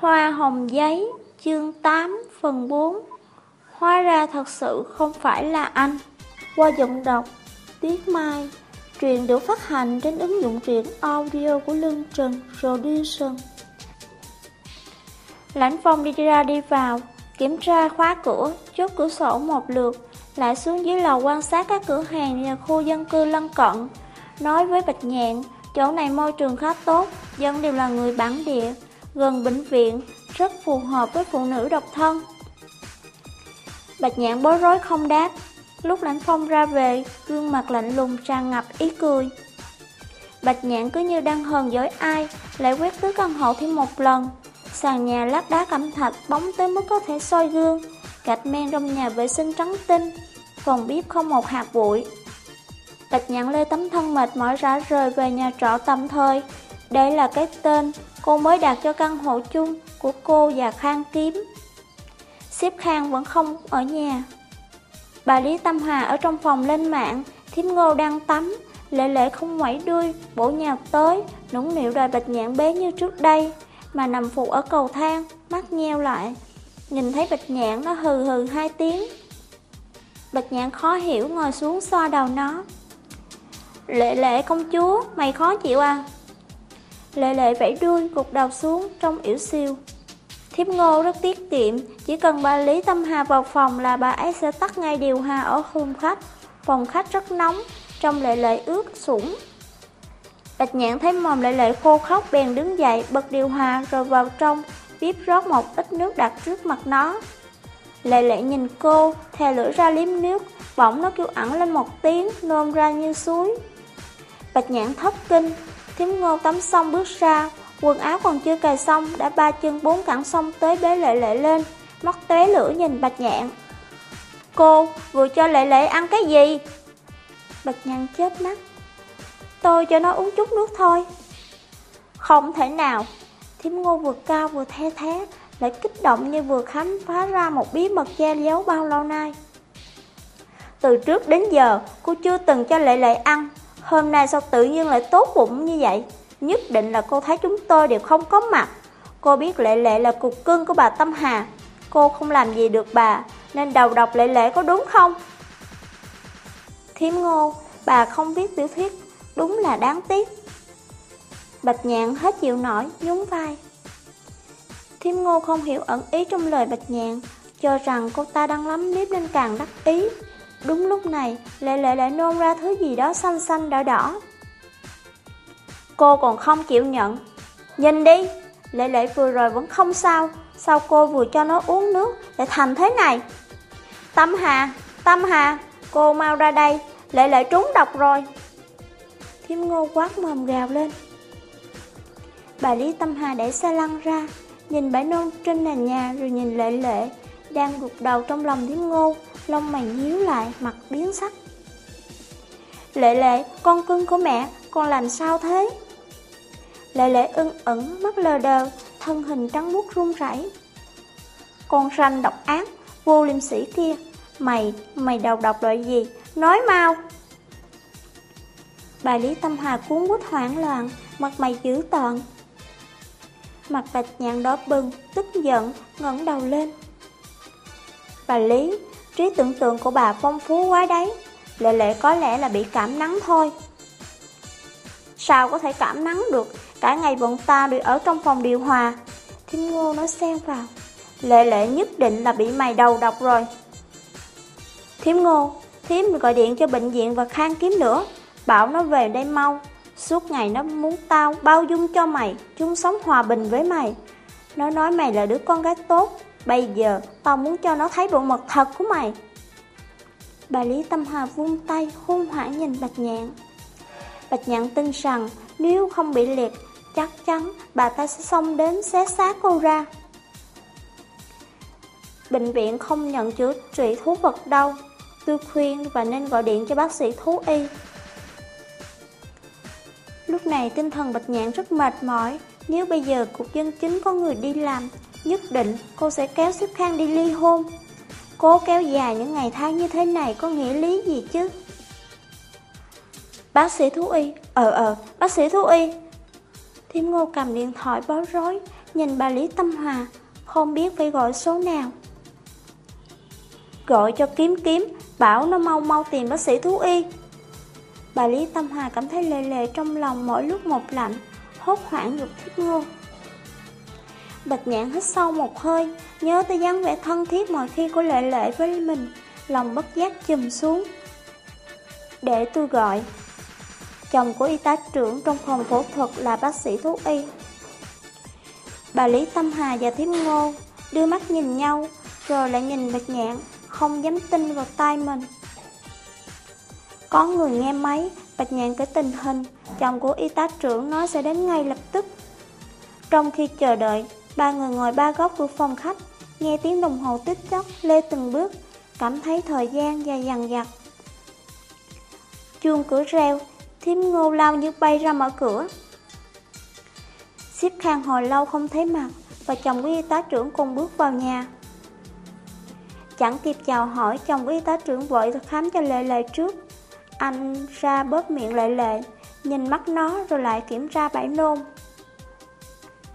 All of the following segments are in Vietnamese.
Hoa hồng giấy, chương 8, phần 4 Hóa ra thật sự không phải là anh. Qua giọng đọc Tiết Mai Truyện được phát hành trên ứng dụng truyện audio của Lương Trần Production. Lãnh phong đi ra đi vào Kiểm tra khóa cửa, chốt cửa sổ một lượt Lại xuống dưới lầu quan sát các cửa hàng và khu dân cư lân cận. Nói với Bạch Nhạn Chỗ này môi trường khá tốt Dân đều là người bản địa gần bệnh viện, rất phù hợp với phụ nữ độc thân. Bạch nhãn bối rối không đáp, lúc lãnh phong ra về, gương mặt lạnh lùng tràn ngập ý cười. Bạch nhãn cứ như đang hờn dối ai, lại quét tứ căn hộ thêm một lần. Sàn nhà lát đá cẩm thạch bóng tới mức có thể soi gương, gạch men trong nhà vệ sinh trắng tinh, phòng bếp không một hạt bụi. Bạch nhãn lê tấm thân mệt mỏi rã rời về nhà trọ tạm thời. Đây là cái tên cô mới đặt cho căn hộ chung của cô và Khang Kiếm. Xếp Khang vẫn không ở nhà. Bà Lý Tâm Hà ở trong phòng lên mạng, thím ngô đang tắm, lệ lệ không ngoảy đuôi, bổ nhào tới, nũng nịu đòi bạch nhạn bé như trước đây, mà nằm phụ ở cầu thang, mắt nheo lại. Nhìn thấy bạch nhạn nó hừ hừ hai tiếng. Bạch nhạn khó hiểu ngồi xuống xoa đầu nó. Lệ lệ công chúa, mày khó chịu à? Lệ lệ vẫy đuôi, gục đầu xuống trong yểu siêu. Thiếp ngô rất tiết kiệm, chỉ cần bà Lý Tâm Hà vào phòng là bà ấy sẽ tắt ngay điều hòa ở khung khách. Phòng khách rất nóng, trong lệ lệ ướt sũng. Bạch nhãn thấy mồm lệ lệ khô khóc bèn đứng dậy, bật điều hòa rồi vào trong, bếp rót một ít nước đặt trước mặt nó. Lệ lệ nhìn cô, thè lưỡi ra liếm nước, bỗng nó kêu ẩn lên một tiếng, nôn ra như suối. Bạch nhãn thất kinh, Thiếm ngô tắm xong bước ra, quần áo còn chưa cài xong, đã ba chân bốn cẳng xong tới bế lệ lệ lên, mắt té lửa nhìn bạch nhạn. Cô, vừa cho lệ lệ ăn cái gì? Bạch nhạn chết mắt. Tôi cho nó uống chút nước thôi. Không thể nào. Thiếm ngô vừa cao vừa the thế, lại kích động như vừa khám phá ra một bí mật che giấu bao lâu nay. Từ trước đến giờ, cô chưa từng cho lệ lệ ăn, Hôm nay sao tự nhiên lại tốt bụng như vậy? Nhất định là cô thấy chúng tôi đều không có mặt. Cô biết lệ lệ là cục cưng của bà Tâm Hà. Cô không làm gì được bà, nên đầu độc lệ lệ có đúng không? Thiếm ngô, bà không viết tiểu thuyết, đúng là đáng tiếc. Bạch nhạn hết chịu nổi, nhún vai. Thiếm ngô không hiểu ẩn ý trong lời bạch nhạn, cho rằng cô ta đang lắm nếp nên càng đắc ý. Đúng lúc này, Lệ Lệ lại nôn ra thứ gì đó xanh xanh đỏ đỏ. Cô còn không chịu nhận. Nhìn đi, Lệ Lệ vừa rồi vẫn không sao, sao cô vừa cho nó uống nước lại thành thế này? Tâm Hà, Tâm Hà, cô mau ra đây, Lệ Lệ trúng độc rồi. Thiêm ngô quát mồm gào lên. Bà Lý Tâm Hà để xe lăn ra, nhìn bãi nôn trên nền nhà rồi nhìn Lệ Lệ, đang gục đầu trong lòng Thiêm ngô, lông mày nhíu lại, mặt biến sắc. Lệ lệ, con cưng của mẹ, con làm sao thế? Lệ lệ ưng ẩn, mắt lờ đờ, thân hình trắng muốt run rẩy. Con ranh độc ác, vô liêm sĩ kia, mày, mày đầu độc loại gì? Nói mau! Bà Lý Tâm Hà cuốn quýt hoảng loạn, mặt mày dữ tợn. Mặt bạch nhạn đỏ bừng, tức giận, ngẩng đầu lên. Bà Lý, Trí tưởng tượng của bà phong phú quá đấy. Lệ lệ có lẽ là bị cảm nắng thôi. Sao có thể cảm nắng được? Cả ngày bọn ta đều ở trong phòng điều hòa. Thím ngô nói xen vào. Lệ lệ nhất định là bị mày đầu độc rồi. Thím ngô, Thím gọi điện cho bệnh viện và khang kiếm nữa. Bảo nó về đây mau. Suốt ngày nó muốn tao bao dung cho mày, Chung sống hòa bình với mày. Nó nói mày là đứa con gái tốt. Bây giờ, tao muốn cho nó thấy bộ mặt thật của mày. Bà Lý Tâm Hà vung tay hung hãy nhìn Bạch Nhạn. Bạch Nhạn tin rằng nếu không bị liệt, Chắc chắn bà ta sẽ xông đến xé xác cô ra. Bệnh viện không nhận chữa trị thú vật đâu. Tôi khuyên và nên gọi điện cho bác sĩ thú y. Lúc này tinh thần Bạch Nhạn rất mệt mỏi. Nếu bây giờ cuộc dân chính có người đi làm Nhất định cô sẽ kéo xếp khang đi ly hôn Cố kéo dài những ngày tháng như thế này có nghĩa lý gì chứ Bác sĩ thú y Ờ ờ bác sĩ thú y Thiêm ngô cầm điện thoại báo rối nhìn bà Lý Tâm Hòa, không biết phải gọi số nào. Gọi cho kiếm kiếm, bảo nó mau mau tìm bác sĩ thú y. Bà Lý Tâm Hòa cảm thấy lề lề trong lòng mỗi lúc một lạnh, hốt hoảng dục thiết ngôn. Bạch nhãn hít sâu một hơi, nhớ tới dáng vẻ thân thiết mọi khi của lệ lệ với mình, lòng bất giác chùm xuống. Để tôi gọi. Chồng của y tá trưởng trong phòng phẫu thuật là bác sĩ thú y. Bà Lý Tâm Hà và Thiếm Ngô đưa mắt nhìn nhau, rồi lại nhìn Bạch Nhạn, không dám tin vào tay mình. Có người nghe máy, Bạch Nhạn kể tình hình, chồng của y tá trưởng nói sẽ đến ngay lập tức. Trong khi chờ đợi, ba người ngồi ba góc của phòng khách, nghe tiếng đồng hồ tích chốc lê từng bước, cảm thấy thời gian dài dằng dặc. Chuông cửa reo, thím ngô lao như bay ra mở cửa. Xếp khang hồi lâu không thấy mặt, và chồng của y tá trưởng cùng bước vào nhà. Chẳng kịp chào hỏi, chồng của y tá trưởng vội khám cho Lệ Lệ trước. Anh ra bóp miệng Lệ Lệ, nhìn mắt nó rồi lại kiểm tra bãi nôn.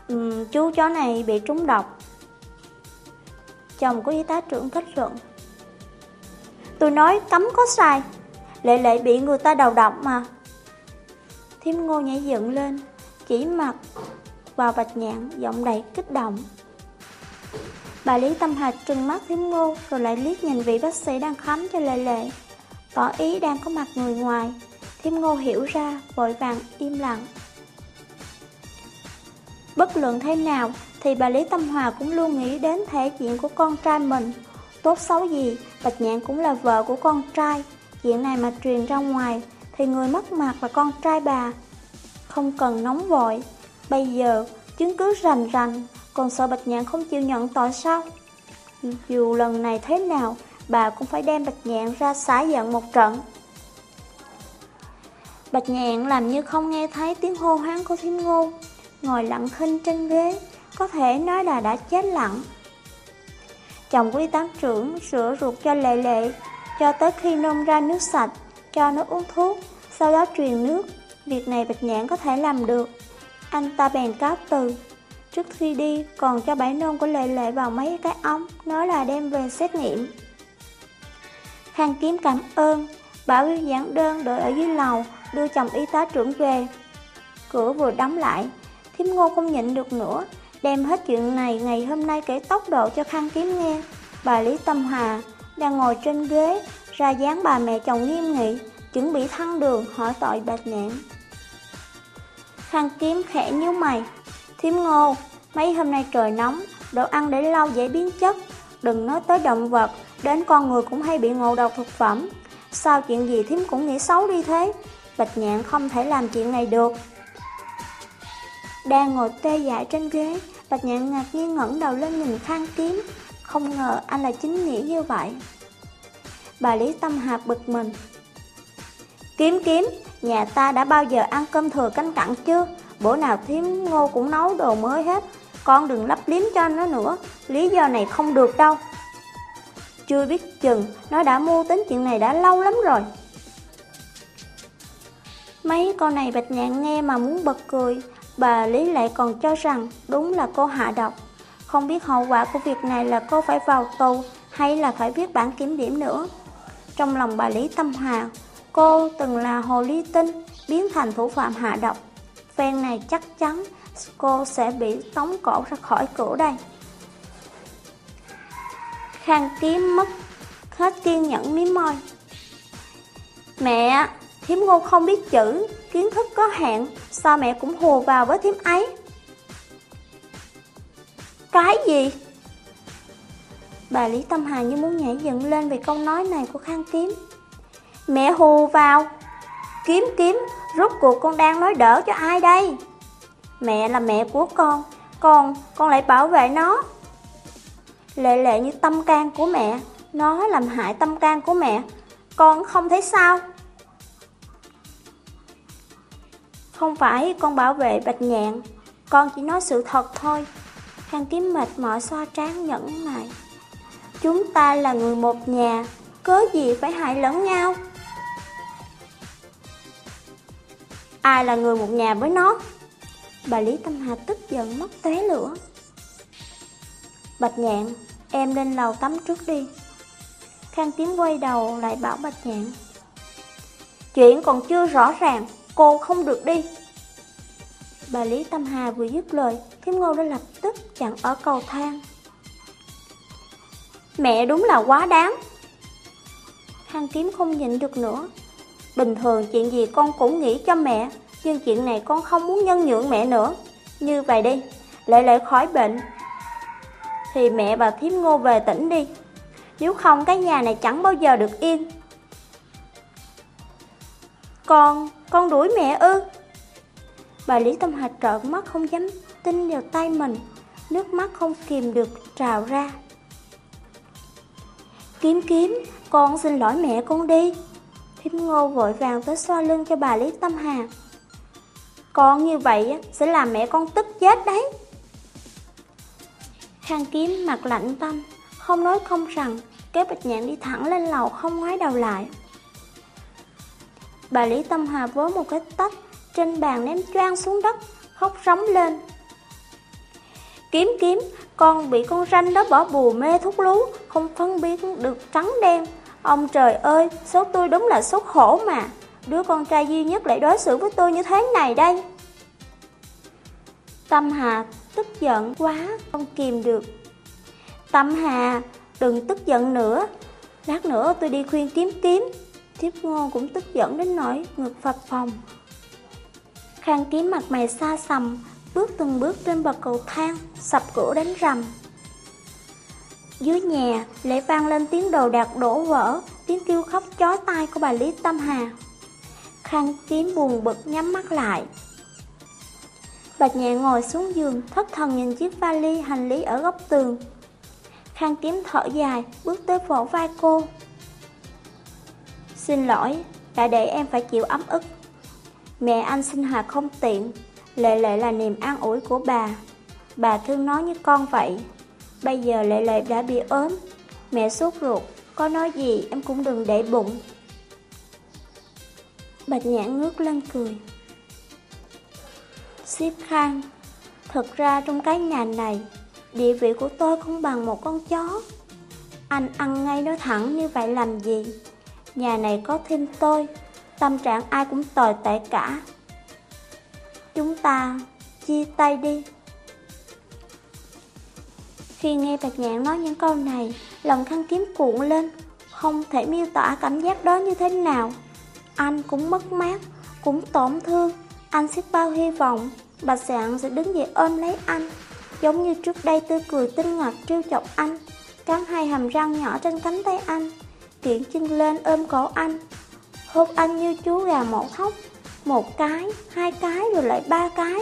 Ừm, chú chó này bị trúng độc. Chồng của y tá trưởng kết luận. Tôi nói cấm có sai, Lệ Lệ bị người ta đầu độc mà. thiêm ngô nhảy dựng lên, chỉ mặt vào bạch nhạn, giọng đầy kích động. Bà Lý Tâm Hạch trừng mắt thiêm ngô, rồi lại liếc nhìn vị bác sĩ đang khám cho lệ lệ, tỏ ý đang có mặt người ngoài. thiêm ngô hiểu ra, vội vàng im lặng. Bất luận thế nào, thì bà Lý Tâm Hòa cũng luôn nghĩ đến thể diện của con trai mình. Tốt xấu gì, Bạch Nhạn cũng là vợ của con trai. Chuyện này mà truyền ra ngoài, thì người mất mặt là con trai bà. Không cần nóng vội, bây giờ chứng cứ rành rành, còn sợ Bạch Nhạn không chịu nhận tội sao? Dù lần này thế nào, bà cũng phải đem Bạch Nhạn ra xả giận một trận. Bạch Nhạn làm như không nghe thấy tiếng hô hoáng của Thiêm Ngô, ngồi lặng khinh trên ghế, có thể nói là đã chết lặng. Chồng của y tá trưởng sửa ruột cho lệ lệ, cho tới khi nôn ra nước sạch, cho nó uống thuốc, sau đó truyền nước. Việc này Bạch Nhãn có thể làm được. Anh ta bèn cáo từ. Trước khi đi, còn cho bãi nôn của Lệ Lệ vào mấy cái ống, nói là đem về xét nghiệm. Hàng Kiếm cảm ơn, bảo viên giảng đơn đợi ở dưới lầu, đưa chồng y tá trưởng về. Cửa vừa đóng lại, Thiếm Ngô không nhịn được nữa, đem hết chuyện này ngày hôm nay kể tốc độ cho Khang Kiếm nghe. Bà Lý Tâm Hà đang ngồi trên ghế, ra dáng bà mẹ chồng nghiêm nghị, chuẩn bị thăng đường hỏi tội bạch nhạn. Khang Kiếm khẽ nhíu mày, Thiếm Ngô, mấy hôm nay trời nóng, đồ ăn để lâu dễ biến chất, đừng nói tới động vật, đến con người cũng hay bị ngộ độc thực phẩm. Sao chuyện gì Thiếm cũng nghĩ xấu đi thế? Bạch nhạn không thể làm chuyện này được. Đang ngồi tê dại trên ghế, Bạch nhạn ngạc nhiên ngẩng đầu lên nhìn Khang Kiếm, không ngờ anh là chính nghĩa như vậy. Bà Lý Tâm Hạp bực mình. Kiếm kiếm, nhà ta đã bao giờ ăn cơm thừa canh cặn chưa? Bữa nào thím ngô cũng nấu đồ mới hết. Con đừng lắp liếm cho nó nữa, lý do này không được đâu. Chưa biết chừng, nó đã mua tính chuyện này đã lâu lắm rồi. Mấy con này bạch nhạn nghe mà muốn bật cười, bà Lý lại còn cho rằng đúng là cô hạ độc. Không biết hậu quả của việc này là cô phải vào tù hay là phải viết bản kiểm điểm nữa. Trong lòng bà Lý Tâm Hà, cô từng là hồ ly tinh, biến thành thủ phạm hạ độc. Phen này chắc chắn cô sẽ bị tống cổ ra khỏi cửa đây. Khang kiếm mất hết kiên nhẫn miếng môi. Mẹ, thím ngô không biết chữ, kiến thức có hạn, sao mẹ cũng hùa vào với thím ấy? Cái gì? Bà Lý Tâm Hà như muốn nhảy dựng lên về câu nói này của Khang Kiếm. Mẹ hù vào. Kiếm kiếm, rốt cuộc con đang nói đỡ cho ai đây? Mẹ là mẹ của con, con, con lại bảo vệ nó. Lệ lệ như tâm can của mẹ, nó làm hại tâm can của mẹ, con không thấy sao? Không phải con bảo vệ bạch nhạn, con chỉ nói sự thật thôi. Khang kiếm mệt mỏi xoa trán nhẫn nại. Chúng ta là người một nhà, cớ gì phải hại lẫn nhau? Ai là người một nhà với nó? Bà Lý Tâm Hà tức giận mất tóe lửa. Bạch nhạn, em lên lầu tắm trước đi. Khang tím quay đầu lại bảo Bạch nhạn. Chuyện còn chưa rõ ràng, cô không được đi. Bà Lý Tâm Hà vừa dứt lời, Thiếm Ngô đã lập tức chặn ở cầu thang. Mẹ đúng là quá đáng. Hàng kiếm không nhịn được nữa. Bình thường chuyện gì con cũng nghĩ cho mẹ, nhưng chuyện này con không muốn nhân nhượng mẹ nữa. Như vậy đi, lệ lệ khỏi bệnh. Thì mẹ và Thiếm Ngô về tỉnh đi. Nếu không cái nhà này chẳng bao giờ được yên. Con, con đuổi mẹ ư? Bà Lý Tâm Hạch trợn mắt không dám tin vào tay mình, nước mắt không kìm được trào ra. Kiếm kiếm, con xin lỗi mẹ con đi. Thiếm ngô vội vàng tới xoa lưng cho bà Lý Tâm Hà. Con như vậy sẽ làm mẹ con tức chết đấy. Khang kiếm mặt lạnh tâm, không nói không rằng, kéo bạch nhạn đi thẳng lên lầu không ngoái đầu lại. Bà Lý Tâm Hà với một cái tách trên bàn ném choang xuống đất, khóc rống lên. Kiếm kiếm, con bị con ranh đó bỏ bùa mê thuốc lú, không phân biệt được trắng đen. Ông trời ơi, số tôi đúng là số khổ mà. Đứa con trai duy nhất lại đối xử với tôi như thế này đây. Tâm Hà tức giận quá, không kìm được. Tâm Hà, đừng tức giận nữa. Lát nữa tôi đi khuyên kiếm kiếm. Tiếp ngô cũng tức giận đến nỗi ngực phập phòng. Khang kiếm mặt mày xa sầm, bước từng bước trên bậc cầu thang, sập cửa đánh rầm. Dưới nhà lại vang lên tiếng đồ đạc đổ vỡ, tiếng kêu khóc chói tai của bà Lý Tâm Hà. Khang kiếm buồn bực nhắm mắt lại. Bạch nhẹ ngồi xuống giường, thất thần nhìn chiếc vali hành lý ở góc tường. Khang kiếm thở dài, bước tới vỗ vai cô. Xin lỗi, đã để em phải chịu ấm ức. Mẹ anh sinh hoạt không tiện, Lệ Lệ là niềm an ủi của bà. Bà thương nó như con vậy. Bây giờ Lệ Lệ đã bị ốm, mẹ sốt ruột, có nói gì em cũng đừng để bụng. Bạch nhãn ngước lên cười. Xếp khang, thật ra trong cái nhà này, địa vị của tôi không bằng một con chó. Anh ăn ngay nói thẳng như vậy làm gì? Nhà này có thêm tôi, tâm trạng ai cũng tồi tệ cả. Chúng ta chia tay đi. Khi nghe Bạch Nhạn nói những câu này, lòng khăn kiếm cuộn lên, không thể miêu tả cảm giác đó như thế nào. Anh cũng mất mát, cũng tổn thương, anh xếp bao hy vọng, Bạch Sạn sẽ đứng dậy ôm lấy anh, giống như trước đây tươi cười tinh ngọt trêu chọc anh, cắn hai hàm răng nhỏ trên cánh tay anh, kiện chân lên ôm cổ anh, hôn anh như chú gà mổ thóc, một cái, hai cái rồi lại ba cái.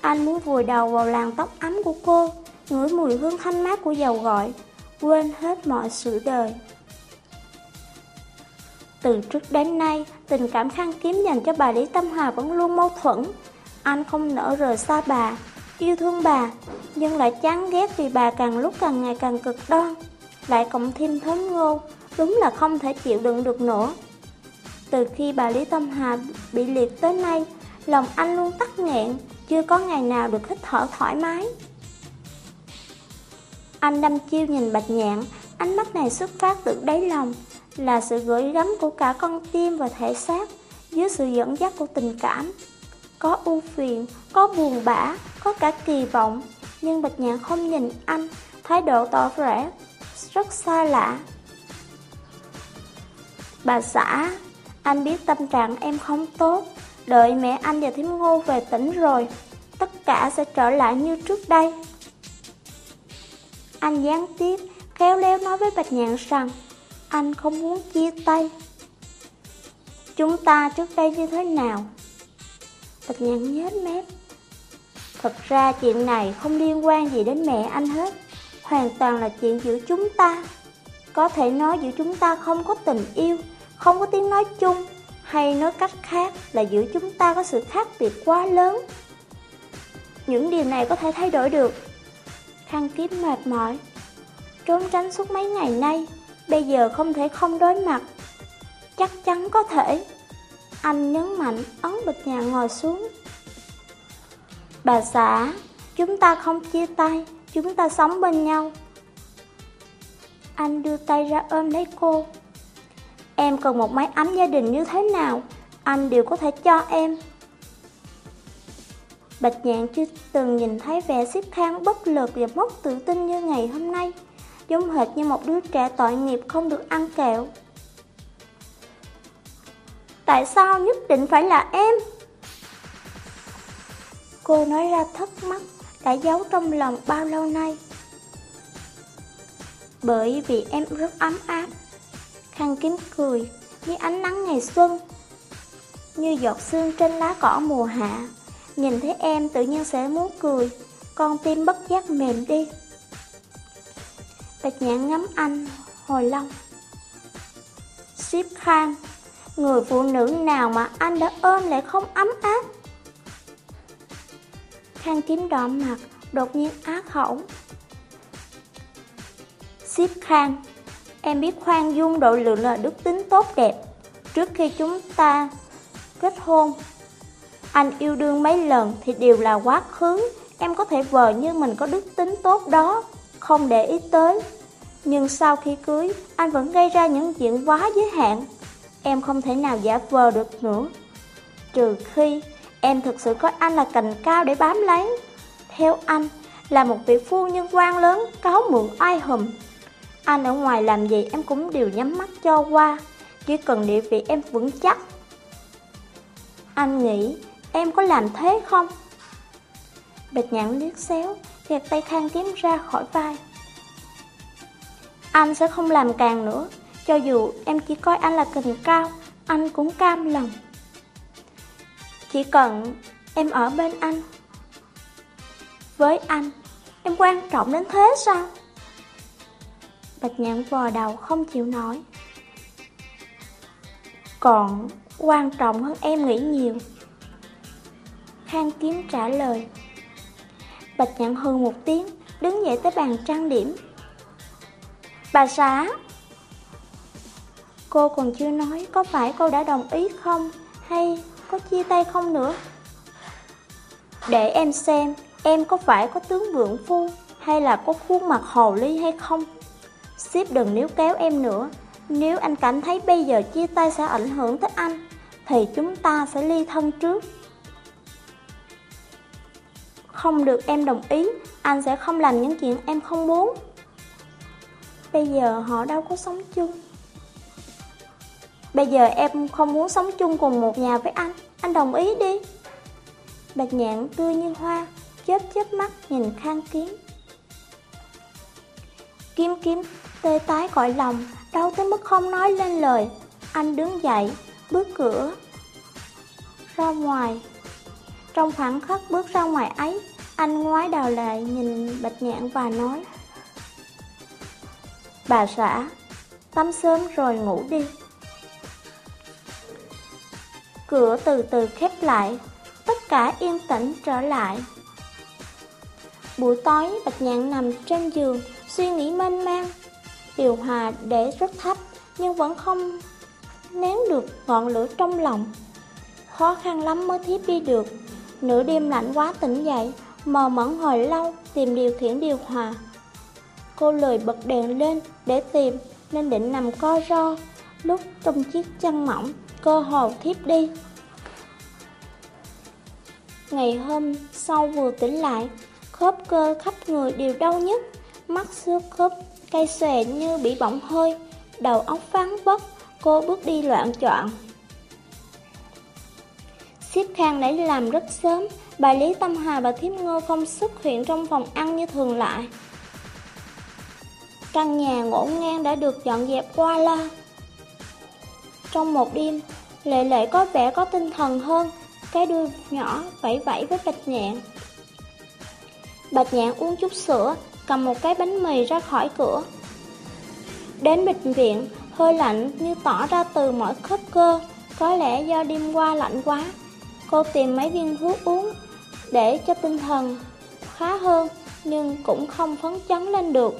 Anh muốn vùi đầu vào làn tóc ấm của cô, ngửi mùi hương thanh mát của dầu gội, quên hết mọi sự đời. Từ trước đến nay, tình cảm khăn kiếm dành cho bà Lý Tâm Hòa vẫn luôn mâu thuẫn. Anh không nỡ rời xa bà, yêu thương bà, nhưng lại chán ghét vì bà càng lúc càng ngày càng cực đoan. Lại cộng thêm thớm ngô, đúng là không thể chịu đựng được nữa. Từ khi bà Lý Tâm Hà bị liệt tới nay, lòng anh luôn tắc nghẹn, chưa có ngày nào được hít thở thoải mái. Anh đâm chiêu nhìn bạch nhạn, ánh mắt này xuất phát từ đáy lòng, là sự gửi gắm của cả con tim và thể xác, dưới sự dẫn dắt của tình cảm. Có ưu phiền, có buồn bã, có cả kỳ vọng, nhưng bạch nhạn không nhìn anh, thái độ tỏ vẻ, rất xa lạ. Bà xã, anh biết tâm trạng em không tốt, đợi mẹ anh và thím ngô về tỉnh rồi, tất cả sẽ trở lại như trước đây. Anh gián tiếp, khéo léo nói với Bạch Nhạn rằng, anh không muốn chia tay. Chúng ta trước đây như thế nào? Bạch Nhạn nhếch mép. Thật ra chuyện này không liên quan gì đến mẹ anh hết, hoàn toàn là chuyện giữa chúng ta. Có thể nói giữa chúng ta không có tình yêu, không có tiếng nói chung, hay nói cách khác là giữa chúng ta có sự khác biệt quá lớn. Những điều này có thể thay đổi được. Khăn kiếm mệt mỏi, trốn tránh suốt mấy ngày nay, bây giờ không thể không đối mặt. Chắc chắn có thể. Anh nhấn mạnh ấn bịch nhà ngồi xuống. Bà xã, chúng ta không chia tay, chúng ta sống bên nhau. Anh đưa tay ra ôm lấy cô. Em cần một mái ấm gia đình như thế nào, anh đều có thể cho em. Bạch nhạn chưa từng nhìn thấy vẻ xếp khang bất lực và mất tự tin như ngày hôm nay, giống hệt như một đứa trẻ tội nghiệp không được ăn kẹo. Tại sao nhất định phải là em? Cô nói ra thắc mắc đã giấu trong lòng bao lâu nay. Bởi vì em rất ấm áp. Khăn kiếm cười, như ánh nắng ngày xuân. Như giọt sương trên lá cỏ mùa hạ. Nhìn thấy em tự nhiên sẽ muốn cười, con tim bất giác mềm đi. Bạch nhãn ngắm anh, hồi lâu. Ship Khang, người phụ nữ nào mà anh đã ôm lại không ấm áp. Khang kiếm đỏ mặt, đột nhiên á khẩu. Ship Khang, em biết khoan dung độ lượng là đức tính tốt đẹp. Trước khi chúng ta kết hôn, anh yêu đương mấy lần thì đều là quá khứ. Em có thể vờ như mình có đức tính tốt đó, không để ý tới. Nhưng sau khi cưới, anh vẫn gây ra những chuyện quá giới hạn. Em không thể nào giả vờ được nữa. Trừ khi em thực sự coi anh là cành cao để bám lấy. Theo anh, là một vị phu nhân quan lớn, cáo mượn ai hùm. Anh ở ngoài làm gì em cũng đều nhắm mắt cho qua, chỉ cần địa vị em vững chắc. Anh nghĩ em có làm thế không? Bạch nhãn liếc xéo, gạt tay khang kiếm ra khỏi vai. Anh sẽ không làm càng nữa, cho dù em chỉ coi anh là cành cao, anh cũng cam lòng. Chỉ cần em ở bên anh. Với anh, em quan trọng đến thế sao? Bạch nhãn vò đầu không chịu nói. Còn quan trọng hơn em nghĩ nhiều. Khang kiếm trả lời. Bạch nhãn hư một tiếng, đứng dậy tới bàn trang điểm. Bà xã Cô còn chưa nói có phải cô đã đồng ý không Hay có chia tay không nữa Để em xem Em có phải có tướng vượng phu Hay là có khuôn mặt hồ ly hay không Sếp đừng níu kéo em nữa. Nếu anh cảm thấy bây giờ chia tay sẽ ảnh hưởng tới anh, Thì chúng ta sẽ ly thân trước. Không được em đồng ý, Anh sẽ không làm những chuyện em không muốn. Bây giờ họ đâu có sống chung. Bây giờ em không muốn sống chung cùng một nhà với anh. Anh đồng ý đi. Bạch nhạn tươi như hoa, Chớp chớp mắt nhìn khang kiếm. Kiếm kiếm tê tái cõi lòng, Đau tới mức không nói lên lời. Anh đứng dậy, Bước cửa Ra ngoài. Trong khoảng khắc bước ra ngoài ấy, Anh ngoái đầu lại nhìn Bạch Nhạn và nói, Bà xã, Tắm sớm rồi ngủ đi. Cửa từ từ khép lại, Tất cả yên tĩnh trở lại. Buổi tối, Bạch Nhạn nằm trên giường, Suy nghĩ mênh mang. Điều hòa để rất thấp, Nhưng vẫn không nén được ngọn lửa trong lòng. Khó khăn lắm mới thiếp đi được. Nửa đêm lạnh quá tỉnh dậy, Mờ mẫn hồi lâu, tìm điều khiển điều hòa. Cô lười bật đèn lên để tìm, Nên định nằm co ro. Lúc trong chiếc chăn mỏng, Cơ hồ thiếp đi. Ngày hôm sau vừa tỉnh lại, Khớp cơ khắp người đều đau nhất Mắt xưa khớp, cây xòe như bị bỏng hơi, Đầu óc phán vất, Cô bước đi loạn trọn Xếp khang đã làm rất sớm, Bà Lý Tâm Hà và Thiếp Ngô không xuất hiện trong phòng ăn như thường lại Căn nhà ngổn ngang đã được dọn dẹp qua la. Trong một đêm, Lệ lệ có vẻ có tinh thần hơn, Cái đuôi nhỏ vẫy vẫy với bạch nhạn. Bạch nhạn uống chút sữa Cầm một cái bánh mì ra khỏi cửa. Đến bệnh viện Hơi lạnh như tỏ ra từ mỗi khớp cơ Có lẽ do đêm qua lạnh quá. Cô tìm mấy viên thuốc uống Để cho tinh thần khá hơn Nhưng cũng không phấn chấn lên được.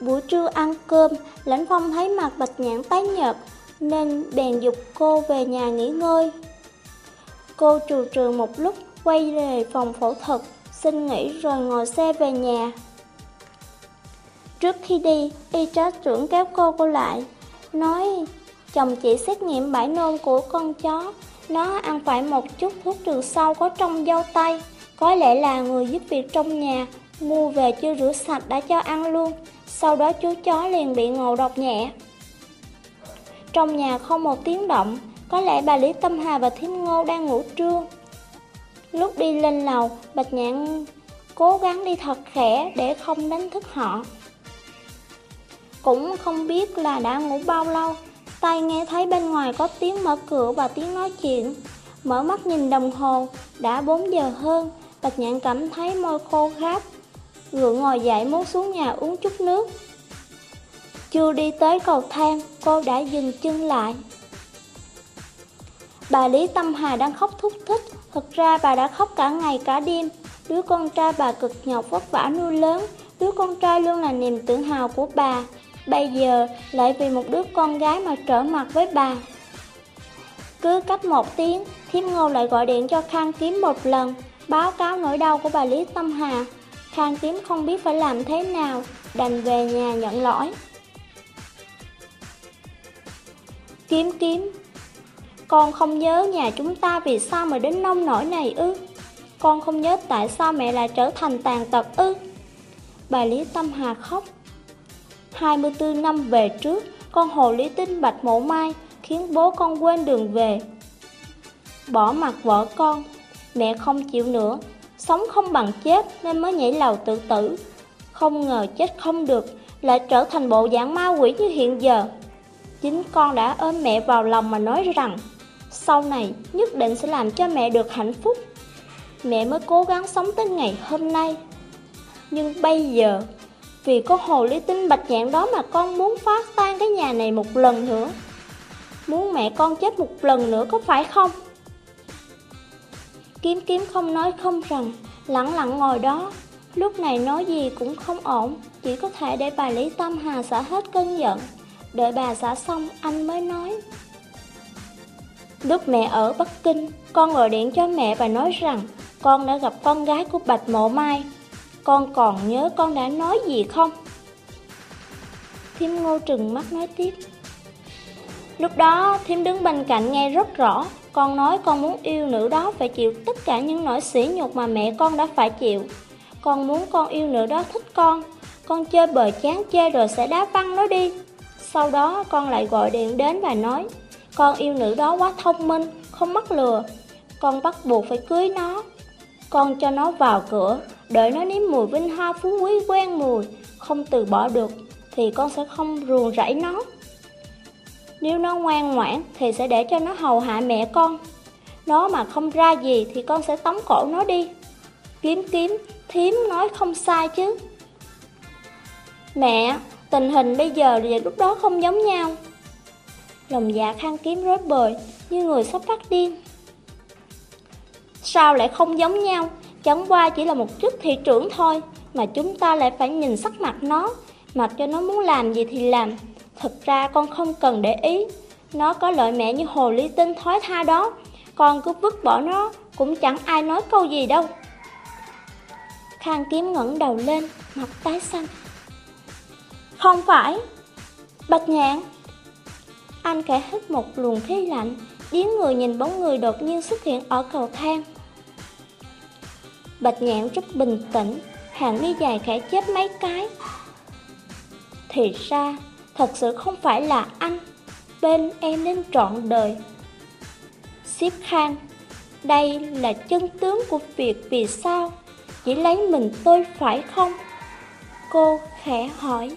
Buổi trưa ăn cơm Lãnh phong thấy mặt bạch nhãn tái nhợt Nên bèn dục cô về nhà nghỉ ngơi. Cô trù trừ một lúc quay về phòng phẫu thuật, xin nghỉ rồi ngồi xe về nhà. Trước khi đi, y tá trưởng kéo cô cô lại, nói chồng chị xét nghiệm bãi nôn của con chó, nó ăn phải một chút thuốc trừ sâu có trong dâu tay, có lẽ là người giúp việc trong nhà, mua về chưa rửa sạch đã cho ăn luôn, sau đó chú chó liền bị ngộ độc nhẹ. Trong nhà không một tiếng động, có lẽ bà Lý Tâm Hà và Thiếm Ngô đang ngủ trưa. Lúc đi lên lầu, Bạch Nhạn cố gắng đi thật khẽ để không đánh thức họ. Cũng không biết là đã ngủ bao lâu, tay nghe thấy bên ngoài có tiếng mở cửa và tiếng nói chuyện. Mở mắt nhìn đồng hồ, đã 4 giờ hơn, Bạch Nhạn cảm thấy môi khô khát. Gượng ngồi dậy muốn xuống nhà uống chút nước. Chưa đi tới cầu thang, cô đã dừng chân lại. Bà Lý Tâm Hà đang khóc thúc thích, thực ra bà đã khóc cả ngày cả đêm. Đứa con trai bà cực nhọc vất vả nuôi lớn, đứa con trai luôn là niềm tự hào của bà. Bây giờ lại vì một đứa con gái mà trở mặt với bà. Cứ cách một tiếng, Thiêm Ngô lại gọi điện cho Khang Kiếm một lần, báo cáo nỗi đau của bà Lý Tâm Hà. Khang Kiếm không biết phải làm thế nào, đành về nhà nhận lỗi. Kiếm kiếm con không nhớ nhà chúng ta vì sao mà đến nông nổi này ư? Con không nhớ tại sao mẹ lại trở thành tàn tật ư? Bà Lý Tâm Hà khóc. 24 năm về trước, Con hồ lý tinh bạch mộ mai Khiến bố con quên đường về. Bỏ mặt vợ con, Mẹ không chịu nữa. Sống không bằng chết nên mới nhảy lầu tự tử. Không ngờ chết không được, Lại trở thành bộ dạng ma quỷ như hiện giờ. Chính con đã ôm mẹ vào lòng mà nói rằng sau này, nhất định sẽ làm cho mẹ được hạnh phúc. Mẹ mới cố gắng sống tới ngày hôm nay. Nhưng bây giờ, Vì có hồ lý tinh bạch nhạn đó mà con muốn phá tan cái nhà này một lần nữa. Muốn mẹ con chết một lần nữa có phải không? Kiếm kiếm không nói không rằng, Lặng lặng ngồi đó. Lúc này nói gì cũng không ổn, Chỉ có thể để bà Lý Tâm Hà xả hết cơn giận. Đợi bà xả xong, anh mới nói. Lúc mẹ ở Bắc Kinh, Con gọi điện cho mẹ và nói rằng Con đã gặp con gái của Bạch Mộ Mai. Con còn nhớ con đã nói gì không? Thiêm ngô trừng mắt nói tiếp. Lúc đó, Thiêm đứng bên cạnh nghe rất rõ. Con nói con muốn yêu nữ đó phải chịu tất cả những nỗi sỉ nhục mà mẹ con đã phải chịu. Con muốn con yêu nữ đó thích con. Con chơi bời chán chê rồi sẽ đá văng nó đi. Sau đó, con lại gọi điện đến và nói con yêu nữ đó quá thông minh, không mắc lừa. Con bắt buộc phải cưới nó. Con cho nó vào cửa Đợi nó nếm mùi vinh hoa phú quý quen mùi. Không từ bỏ được Thì con sẽ không ruồng rẫy nó. Nếu nó ngoan ngoãn Thì sẽ để cho nó hầu hạ mẹ con. Nó mà không ra gì Thì con sẽ tống cổ nó đi. Kiếm kiếm Thiếm nói không sai chứ. Mẹ Tình hình bây giờ và lúc đó không giống nhau. Lòng dạ khăn kiếm rối bời Như người sắp phát điên. Sao lại không giống nhau? Chẳng qua chỉ là một chức thị trưởng thôi, Mà chúng ta lại phải nhìn sắc mặt nó. Mặc cho nó muốn làm gì thì làm. Thực ra con không cần để ý. Nó có lợi mẹ như hồ ly tinh thói tha đó. Con cứ vứt bỏ nó, Cũng chẳng ai nói câu gì đâu. Khang kiếm ngẩng đầu lên, Mặt tái xanh. Không phải. Bạch nhạn anh khẽ hít một luồng khí lạnh điếng người nhìn bóng người đột nhiên xuất hiện ở cầu thang. Bạch nhạn rất bình tĩnh, Hàng mi dài khẽ chép mấy cái. Thì ra, Thật sự không phải là anh. Bên em nên trọn đời. Xếp khang, Đây là chân tướng của việc vì sao? Chỉ lấy mình tôi phải không? Cô khẽ hỏi.